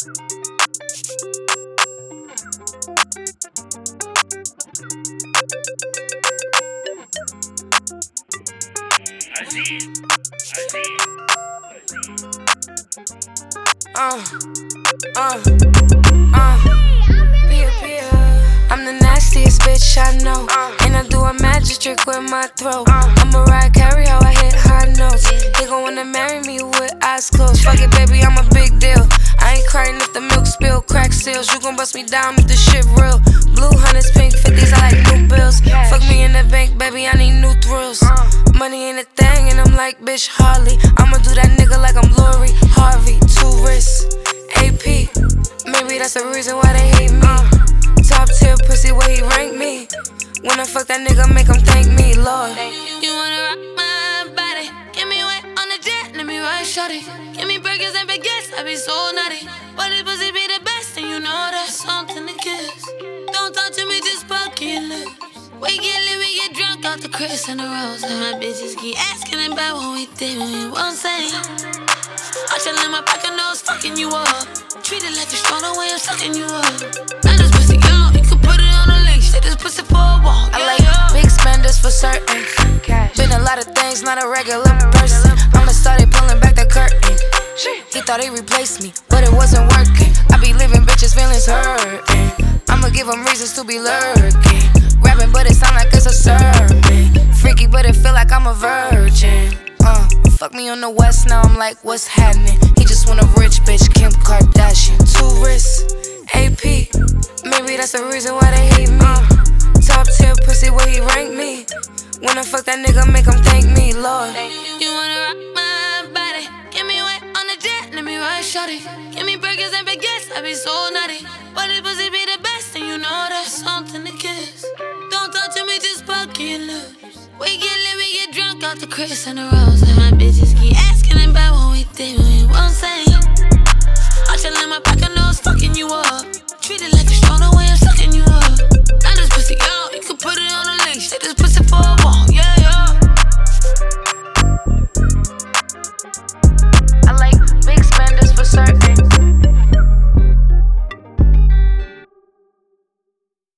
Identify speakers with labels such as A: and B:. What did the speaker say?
A: Uh, uh, uh. Bia, Bia. I'm the nastiest bitch I know. And I do a magic trick with my throat. I'm a ride carry seals. You gon' bust me down if the shit real. Blue hunters, pink 50s, I like new bills. Fuck me in the bank, baby, I need new thrills. Money ain't a thing, and I'm like, bitch, Harley. I'ma do that nigga like I'm Lori Harvey. Two wrists, AP. Maybe that's the reason why they hate me. Top tier pussy, where he rank me. When I fuck that nigga, make him thank me, Lord.
B: You wanna rock my body? Give me wet on the jet, let me ride shorty. Give me burgers and baguettes, I be so naughty. But this pussy the Chris and the Rose. And my bitches keep asking about what we did when we won't say. I chill in my pocket, nose fucking you up. Treat it like a stroller way I'm sucking you up. Now this pussy gone, you can put it on a link. Take this pussy for a walk.
A: I like big spenders for certain. Been a lot of things, not a regular person. I'ma start pulling back the curtain. He thought he replaced me, but it wasn't working. I be leaving bitches' feelings hurting. I'ma give them reasons to be lurking. Rapping, but it sound like it's a sermon. I'm a virgin. Uh, fuck me on the west, now I'm like, what's happening? He just want a rich bitch, Kim Kardashian. Two wrists, AP. Maybe that's the reason why they hate me. Top tier pussy, where he rank me. When I fuck that nigga, make him thank me, Lord.
B: You wanna rock my body? Get me wet on the jet, let me ride shorty. Give me burgers and baguettes, I be so naughty. But this pussy be the best, and you know that's something to kiss. Don't talk to me, just fuck your lips. We get the Chris and the Rose. And my bitches